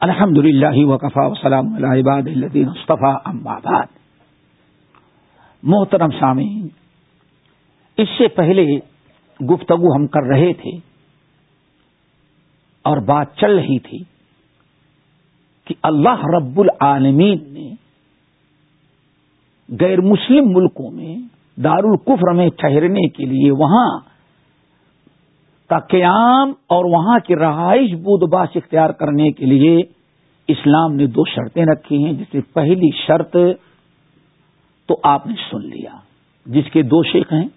الحمد للہ وقفا وسلام الباد الدین مصطفیٰ امباد محترم سامعین، اس سے پہلے گفتگو ہم کر رہے تھے اور بات چل رہی تھی کہ اللہ رب العالمین نے غیر مسلم ملکوں میں دار القفر میں ٹھہرنے کے لیے وہاں کا قیام اور وہاں کی رہائش بود باش اختیار کرنے کے لیے اسلام نے دو شرطیں رکھی ہیں۔ جس میں پہلی شرط تو آپ نے سن لیا۔ جس کے دو شیخ ہیں۔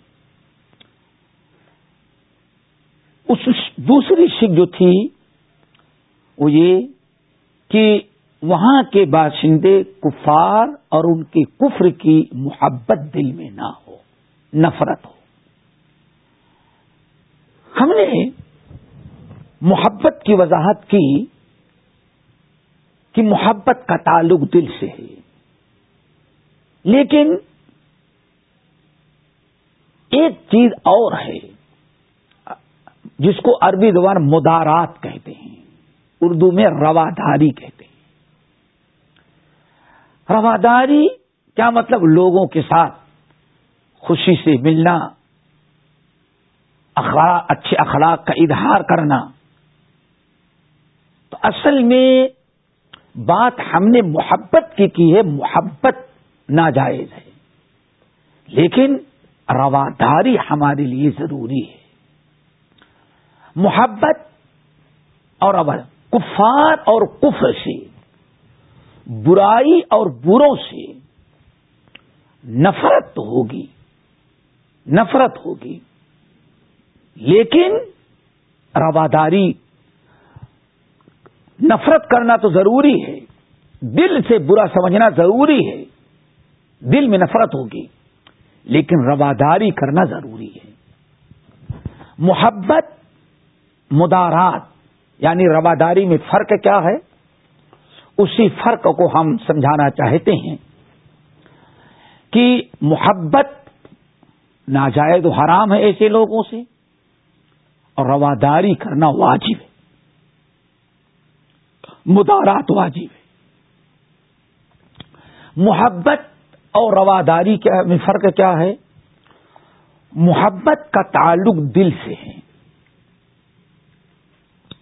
اس دوسری شک جو تھی، وہ یہ کہ وہاں کے باشندے کفار اور ان کے کفر کی محبت دل میں نہ ہو، نفرت ہو۔ ہم نے محبت کی وضاحت کی کہ محبت کا تعلق دل سے ہے۔ لیکن ایک چیز اور ہے، جس کو عربی زبان مدارات کہتے ہیں، اردو میں رواداری کہتے ہیں۔ رواداری کیا مطلب؟ لوگوں کے ساتھ خوشی سے ملنا اخلاق اچھے اخلاق کا اظہار کرنا۔ تو اصل میں بات ہم نے محبت کی کی ہے، محبت ناجائز ہے۔ لیکن رواداری ہمارے لیے ضروری ہے۔ محبت اور کفار اور کفر سے، برائی اور بروں سے نفرت ہوگی نفرت ہوگی۔ لیکن رواداری نفرت کرنا تو ضروری ہے، دل سے برا سمجھنا ضروری ہے، دل میں نفرت ہوگی، لیکن رواداری کرنا ضروری ہے۔ محبت، مدارات یعنی رواداری میں فرق کیا ہے؟ اسی فرق کو ہم سمجھانا چاہتے ہیں کہ محبت ناجائز و حرام ہے ایسے لوگوں سے رواداری کرنا واجب ہے۔ مدارات واجب ہے۔ محبت اور رواداری میں فرق کیا ہے؟ محبت کا تعلق دل سے ہے۔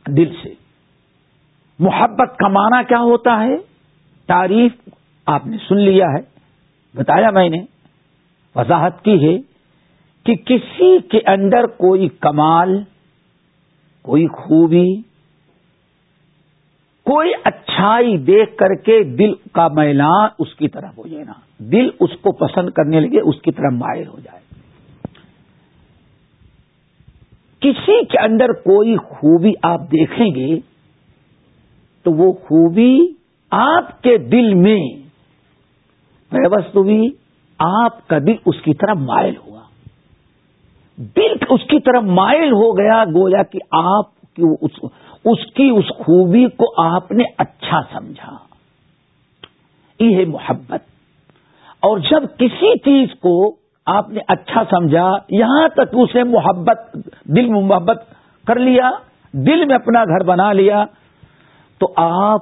دل سے۔ محبت کا معنی کیا ہوتا ہے؟ تعریف آپ نے سن لیا ہے، بتایا میں نے۔ وضاحت کی ہے کہ کسی کے اندر کوئی کمال کوئی خوبی، کوئی اچھائی دیکھ کر کے دل کا میلان اس کی طرف ہو جائے نا۔ دل اس کو پسند کرنے لگے، اس کی طرف مائل ہو جائے۔ کسی کے اندر کوئی خوبی آپ دیکھیں گے تو وہ خوبی آپ کے دل میں بھی آپ کا دل اس کی طرف مائل ہوا۔ دل اس کی طرف مائل ہو گیا، گویا کہ آپ اس کی اس خوبی کو آپ نے اچھا سمجھا۔ یہ ہے محبت۔ اور جب کسی چیز کو آپ نے اچھا سمجھا، یہاں تک اسے محبت، دل میں محبت کر لیا، دل میں اپنا گھر بنا لیا، تو آپ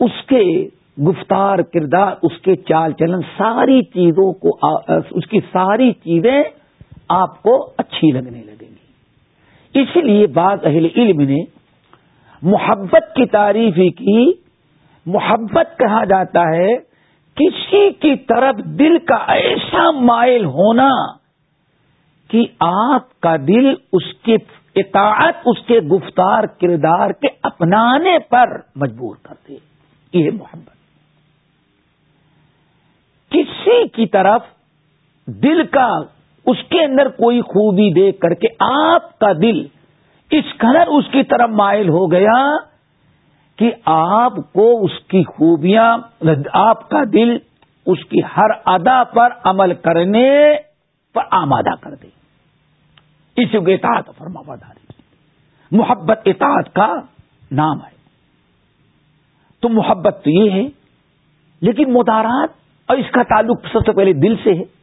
اس کے گفتار، کردار، اس کے چال چلن، ساری چیزوں کو اس کی ساری چیزیں آپ کو اچھی لگنے لگیں گی۔ اسی لیے بعض اہل علم نے محبت کی تعریف ہی کی۔ محبت کہا جاتا ہے، کسی کی طرف دل کا ایسا مائل ہونا کہ آپ کا دل اس کے اطاعت، اس کے گفتار کردار کے اپنانے پر مجبور کر دے۔ یہ محبت۔ کسی کی طرف دل کا اس کے اندر کوئی خوبی دیکھ کر کے آپ کا دل اس قدر اس کی طرف مائل ہو گیا کہ آپ کو اس کی خوبیاں، آپ کا دل اس کی ہر ادا پر عمل کرنے پر آمادہ کر دے۔ اس کو اطاعت فرما داری محبت اطاعت کا نام ہے۔ تو محبت تو یہ ہے، لیکن مدارات اور اس کا تعلق سب سے پہلے دل سے ہے۔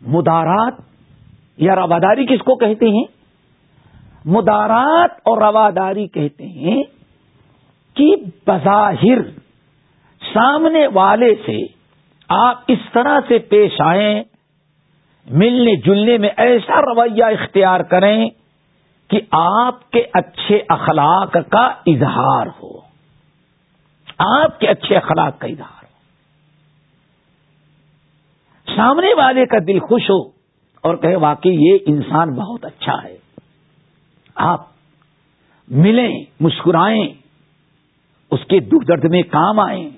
مدارات یا رواداری کس کو کہتے ہیں؟ مدارات اور رواداری کہتے ہیں کہ بظاہر سامنے والے سے آپ اس طرح سے پیش آئیں، ملنے جلنے میں ایسا رویہ اختیار کریں کہ آپ کے اچھے اخلاق کا اظہار ہو۔ آپ کے اچھے اخلاق کا اظہار ہو سامنے والے کا دل خوش ہو اور کہے واقعی یہ انسان بہت اچھا ہے۔ آپ ملیں، مسکرائیں، اس کے دکھ درد میں کام آئیں،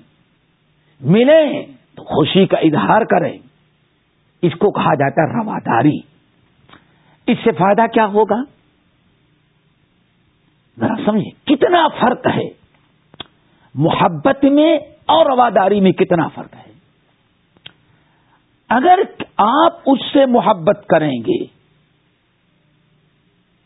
ملیں تو خوشی کا اظہار کریں۔ اس کو کہا جاتا ہے رواداری۔ اس سے فائدہ کیا ہوگا؟ ذرا سمجھے کتنا فرق ہے؟ محبت میں اور رواداری میں کتنا فرق ہے؟ اگر آپ اس سے محبت کریں گے،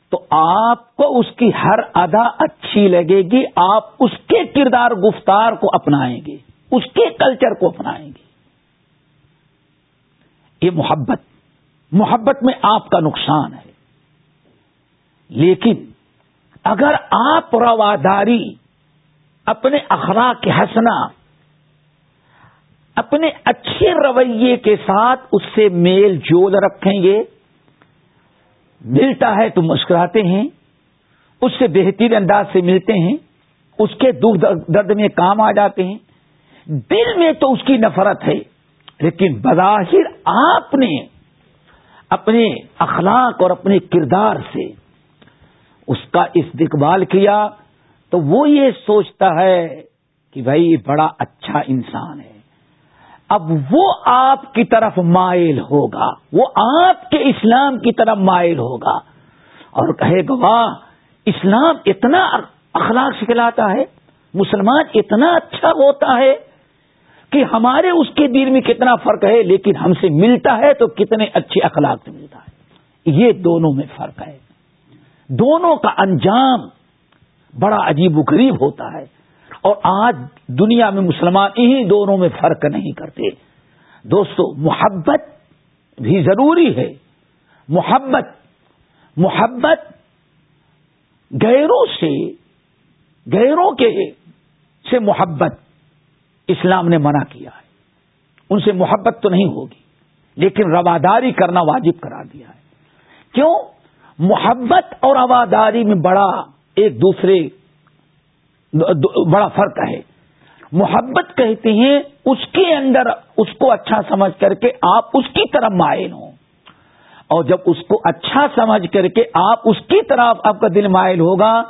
تو آپ کو اس کی ہر ادا اچھی لگے گی، آپ اس کے کردار گفتار کو اپنائیں گے، اس کے کلچر کو اپنائیں گے۔ یہ محبت محبت میں آپ کا نقصان ہے۔ لیکن اگر آپ رواداری، اپنے اخلاق کے ہنسنا اپنے اچھے رویے کے ساتھ اس سے میل جول رکھیں گے۔ ملتا ہے تو مسکراتے ہیں، اس سے بہترین انداز سے ملتے ہیں۔ اس کے دکھ درد میں کام آ جاتے ہیں۔ دل میں تو اس کی نفرت ہے، لیکن بظاہر آپ نے اپنے اخلاق اور اپنے کردار سے اس کا استقبال کیا تو وہ یہ سوچتا ہے کہ بھائی بڑا اچھا انسان ہے۔ اب وہ آپ کی طرف مائل ہوگا، وہ آپ کے اسلام کی طرف مائل ہوگا۔ اور کہے گا، واہ، اسلام اتنا اخلاق سکھلاتا ہے، مسلمان اتنا اچھا ہوتا ہے کہ ہمارے اس کے دل میں کتنا فرق ہے، لیکن ہم سے ملتا ہے تو کتنے اچھے اخلاق سے ملتا ہے۔ یہ دونوں میں فرق ہے۔ دونوں کا انجام بڑا عجیب و غریب ہوتا ہے۔ اور آج دنیا میں مسلمان انہی دونوں میں فرق نہیں کرتے۔ دوستو، محبت بھی ضروری ہے۔ محبت محبت گیروں سے گیروں کے سے محبت اسلام نے منع کیا ہے۔ ان سے محبت تو نہیں ہوگی، لیکن رواداری کرنا واجب کرا دیا ہے۔ کیوں؟ محبت اور رواداری میں بڑا ایک دوسرے بڑا فرق ہے۔ محبت کہتے ہیں اس کے اندر اس کو اچھا سمجھ کر کے آپ اس کی طرف مائل ہوں۔ اور جب اس کو اچھا سمجھ کر کے آپ اس کی طرف آپ کا دل مائل ہوگا،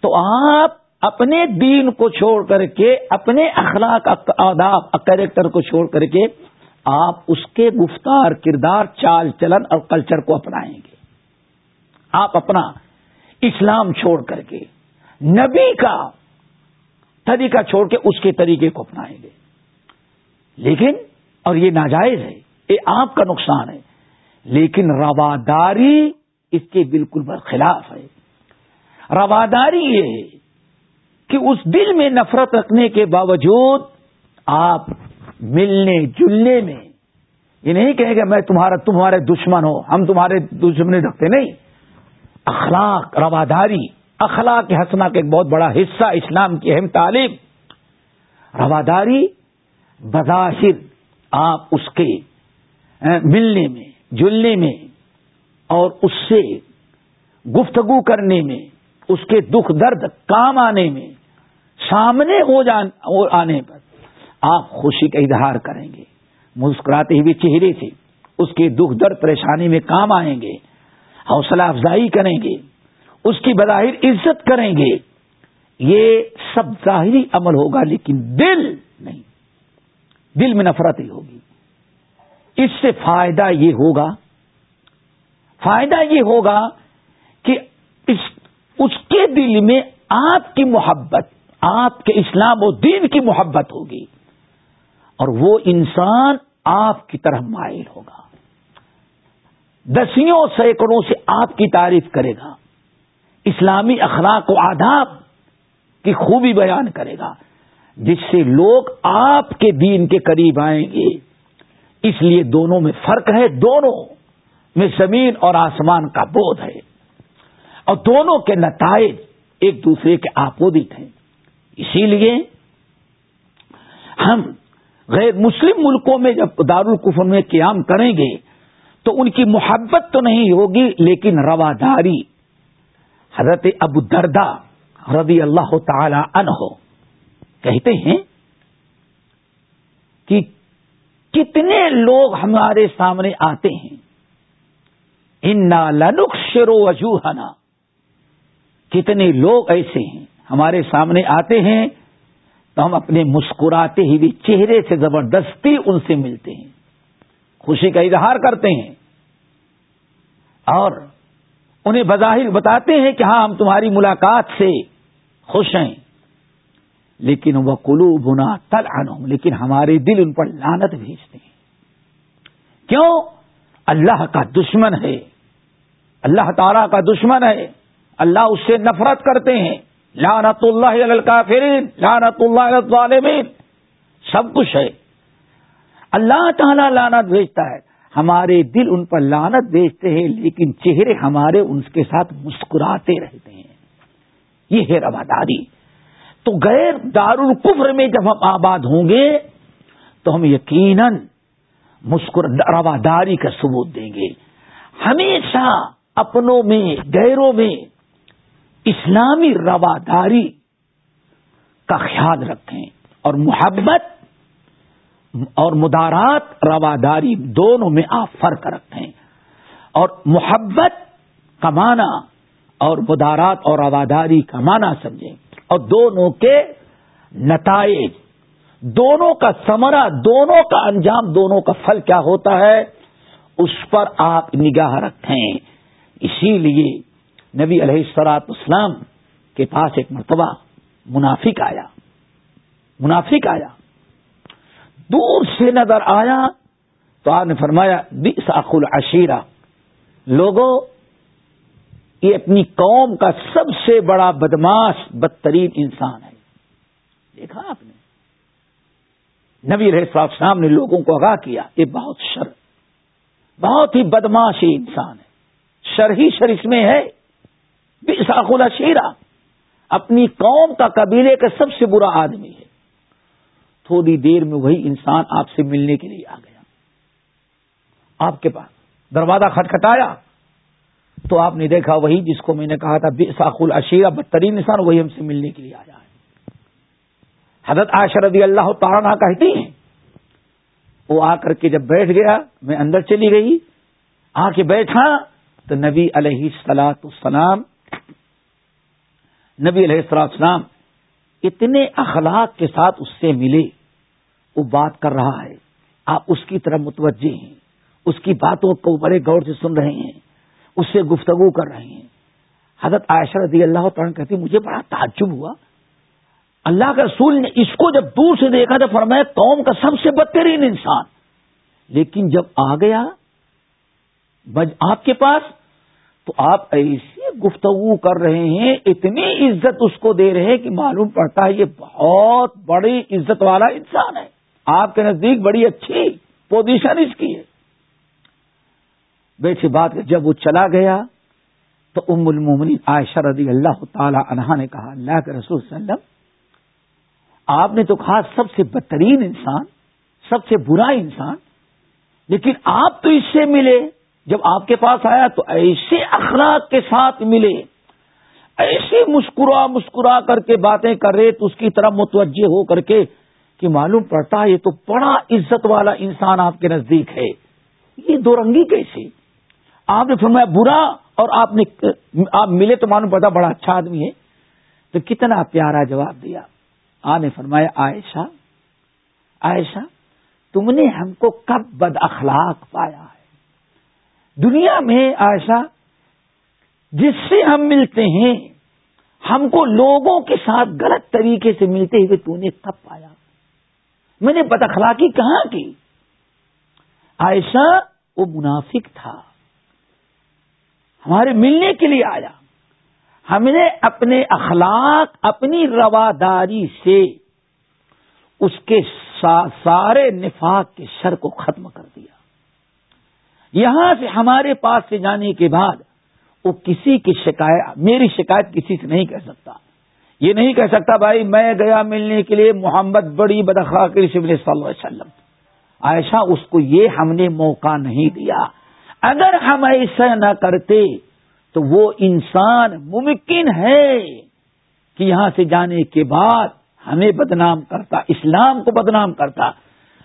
تو آپ اپنے دین کو چھوڑ کر کے، اپنے اخلاق آداب کریکٹر کو چھوڑ کر کے آپ اس کے گفتار، کردار، چال چلن اور کلچر کو اپنائیں گے۔ آپ اپنا اسلام چھوڑ کر کے، نبی کا طریقہ چھوڑ کے اس کے طریقے کو اپنائیں گے۔ لیکن، اور یہ ناجائز ہے، یہ آپ کا نقصان ہے، لیکن رواداری اس کے بالکل برخلاف ہے۔ رواداری یہ ہے کہ اس دل میں نفرت رکھنے کے باوجود آپ ملنے، جلنے میں، یہ نہیں کہیں گے میں تمہارا تمہارے دشمن ہو، ہم تمہارے دشمن رکھتے نہیں۔ اخلاق، رواداری اخلاق ہنسنا کا ایک بہت بڑا حصہ، اسلام کی اہم تعلیم۔ رواداری بظاہر آپ اس کے ملنے میں، جلنے میں، اور اس سے گفتگو کرنے میں، اس کے دکھ درد کام آنے میں، سامنے ہو جان آنے پر آپ خوشی کا اظہار کریں گے۔ مسکراتے ہوئے چہرے سے اس کے دکھ درد، پریشانی میں کام آئیں گے۔ حوصلہ افزائی کریں گے۔ اس کی بظاہر عزت کریں گے، یہ سب ظاہری عمل ہوگا، لیکن دل نہیں۔ دل میں نفرت ہی ہوگی۔ اس سے فائدہ یہ ہوگا، فائدہ یہ ہوگا کہ اس اس کے دل میں آپ کی محبت، آپ کے اسلام و دین کی محبت ہوگی، اور وہ انسان آپ کی طرح مائل ہوگا۔ دسیوں سینکڑوں سے آپ کی تعریف کرے گا۔ اسلامی اخلاق و آداب کی خوبی بیان کرے گا، جس سے لوگ آپ کے دین کے قریب آئیں گے۔ اس لیے دونوں میں فرق ہے، دونوں میں زمین اور آسمان کا بودھ ہے۔ اور دونوں کے نتائج ایک دوسرے کے آپودت ہیں۔ اسی لیے ہم غیر مسلم ملکوں میں جب دارالقفر میں قیام کریں گے، تو ان کی محبت تو نہیں ہوگی، لیکن رواداری حضرت ابو دردا رضی اللہ تعالی عنہ کہتے ہیں کہ کتنے لوگ ہمارے سامنے آتے ہیں۔ انا لنک شرو وجوہنا کتنے لوگ ایسے ہیں ہمارے سامنے آتے ہیں، تو ہم اپنے مسکراتے ہی بھی چہرے سے زبردستی ان سے ملتے ہیں۔ خوشی کا اظہار کرتے ہیں۔ اور انہیں بظاہر بتاتے ہیں کہ ہاں ہم تمہاری ملاقات سے خوش ہیں۔ لیکن وہ کلو بنا تل لیکن ہمارے دل ان پر لانت بھیجتے ہیں۔ کیوں؟ اللہ کا دشمن ہے۔ اللہ تعالی کا دشمن ہے۔ اللہ اس سے نفرت کرتے ہیں۔ لانت اللہ الکافرین لانت اللہ الظالمین۔ سب کچھ ہے۔ اللہ تعالیٰ لانت بھیجتا ہے۔ ہمارے دل ان پر لانت بھیجتے ہیں، لیکن چہرے ہمارے ان کے ساتھ مسکراتے رہتے ہیں۔ یہ ہے رواداری تو غیر دارالقفر میں جب ہم آباد ہوں گے، تو ہم یقیناً مسکر رواداری کا ثبوت دیں گے۔ ہمیشہ اپنوں میں، غیروں میں اسلامی رواداری کا خیال رکھیں اور محبت اور مدارات، رواداری دونوں میں آپ فرق رکھیں اور محبت کا اور مدارات اور رواداری کا سمجھیں۔ اور دونوں کے نتائج، دونوں کا سمرا دونوں کا انجام، دونوں کا پھل کیا ہوتا ہے، اس پر آپ نگاہ رکھیں۔ اسی لیے نبی علیہ السلاط اسلام کے پاس ایک مرتبہ منافق آیا۔ منافق آیا۔ دور سے نظر آیا تو آپ نے فرمایا بساخ العشیرہ. لوگوں یہ اپنی قوم کا سب سے بڑا بدماش، بدترین انسان ہے۔ دیکھا آپ نے۔ نبی رہ صاحب شام نے لوگوں کو آگاہ کیا، یہ بہت شر، بہت ہی بدماش انسان ہے۔ شر ہی شر اس میں ہے۔ بساخ العشیرہ، اپنی قوم کا قبیلے کا سب سے برا آدمی ہے۔ تھوڑی دیر میں وہی انسان آپ سے ملنے کے لیے آ گیا۔ آپ کے پاس دروازہ کھٹکھٹایا تو آپ نے دیکھا وہی جس کو میں نے کہا تھا بے ساخل اشیرہ بدترین انسان وہی ہم سے ملنے کے لیے آیا ہے۔ حضرت عائشہ رضی اللہ تعالیٰ کہتی ہیں، وہ آ کر کے جب بیٹھ گیا، میں اندر چلی گئی، آ کے بیٹھا تو نبی علیہ السلاط السلام نبی علیہ السلام اتنے اخلاق کے ساتھ اس سے ملے۔ وہ بات کر رہا ہے۔ آپ اس کی طرف متوجہ ہیں۔ اس کی باتوں کو بڑے غور سے سن رہے ہیں۔ اس سے گفتگو کر رہے ہیں۔ حضرت عائشہ رضی اللہ تعالیٰ کہتی مجھے بڑا تعجب ہوا۔ اللہ کے رسول نے اس کو جب دور سے دیکھا تو فرمایا، قوم کا سب سے بدترین انسان۔ لیکن جب آ گیا آپ کے پاس، تو آپ ایسی گفتگو کر رہے ہیں، اتنی عزت اس کو دے رہے کہ معلوم پڑتا ہے یہ بہت بڑی عزت والا انسان ہے۔ آپ کے نزدیک بڑی اچھی پوزیشن اس کی ہے۔ بیٹھی بات جب وہ چلا گیا تو ام المومنی عائشہ رضی اللہ تعالی عنہا نے کہا، اللہ کے رسول صلی اللہ علیہ وسلم، آپ نے تو کہا سب سے بدترین انسان، سب سے برا انسان، لیکن آپ تو اس سے ملے۔ جب آپ کے پاس آیا تو ایسے اخلاق کے ساتھ ملے، ایسے مسکرا مسکرا کر کے باتیں کر رہے، تو اس کی طرف متوجہ ہو کر کے کہ معلوم پڑتا ہے، یہ تو بڑا عزت والا انسان آپ کے نزدیک ہے۔ یہ دو رنگی کیسے آپ نے فرمایا برا اور آپ نے، آپ ملے تو معلوم پڑتا بڑا اچھا آدمی ہے۔ تو کتنا پیارا جواب دیا۔ آپ نے فرمایا، عائشہ عائشہ، تم نے ہم کو کب بد اخلاق پایا ہے؟ دنیا میں عائشہ، جس سے ہم ملتے ہیں، ہم کو لوگوں کے ساتھ غلط طریقے سے ملتے ہوئے تو نے کب پایا؟ میں نے بد اخلاقی کہاں کی؟ عائشہ وہ منافق تھا۔ ہمارے ملنے کے لیے آیا۔ ہم نے اپنے اخلاق، اپنی رواداری سے اس کے سارے نفاق کے شر کو ختم کر دیا۔ یہاں سے ہمارے پاس سے جانے کے بعد وہ کسی کی شکایت، میری شکایت کسی سے نہیں کر سکتا۔ یہ نہیں کہہ سکتا بھائی میں گیا ملنے کے لیے محمد بڑی بدخا کے صلی اللہ علیہ وسلم۔ ایسا اس کو یہ ہم نے موقع نہیں دیا۔ اگر ہم ایسا نہ کرتے تو وہ انسان ممکن ہے کہ یہاں سے جانے کے بعد ہمیں بدنام کرتا، اسلام کو بدنام کرتا۔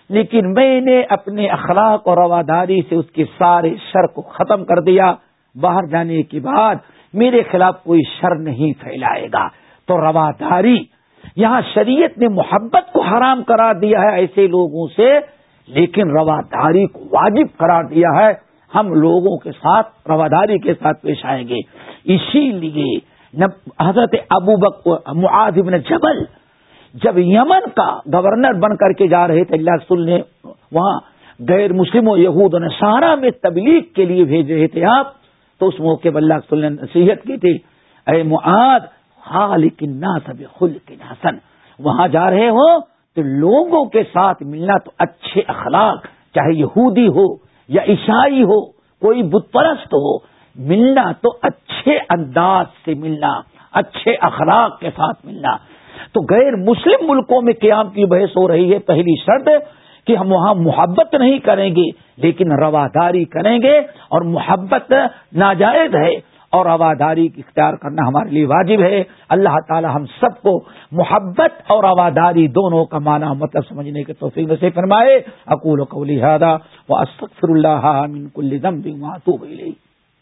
لیکن میں نے اپنے اخلاق اور رواداری سے اس کے سارے شر کو ختم کر دیا۔ باہر جانے کے بعد میرے خلاف کوئی شر نہیں پھیلائے گا۔ تو رواداری، یہاں شریعت نے محبت کو حرام کرا دیا ہے ایسے لوگوں سے، لیکن رواداری کو واجب قرار دیا ہے، ہم لوگوں کے ساتھ، رواداری کے ساتھ پیش آئیں گے۔ اسی لیے حضرت ابو بک معاذ جبل جب یمن کا گورنر بن کر کے جا رہے تھے، اللہ رسول نے وہاں غیر مسلم و یہود و سارا میں تبلیغ کے لیے بھیج رہے تھے آپ، تو اس موقع پر اللہ رسول نے نصیحت کی تھی، اے معاد خالق الناس بخلق حسن۔ وہاں جا رہے ہو تو لوگوں کے ساتھ ملنا تو اچھے اخلاق، چاہے یہودی ہو یا عیسائی ہو، کوئی بت پرست ہو، ملنا تو اچھے انداز سے ملنا، اچھے اخلاق کے ساتھ ملنا۔ تو غیر مسلم ملکوں میں قیام کی بحث ہو رہی ہے، پہلی شرط کہ ہم وہاں محبت نہیں کریں گے، لیکن رواداری کریں گے اور محبت ناجائز ہے۔ اور رواداری اختیار کرنا ہمارے لیے واجب ہے۔ اللہ تعالی ہم سب کو محبت اور رواداری دونوں کا معنی مطلب سمجھنے کے توفیق سے فرمائے۔ اکول و قولی و اللہ من کل ذنب واتوب الیہ۔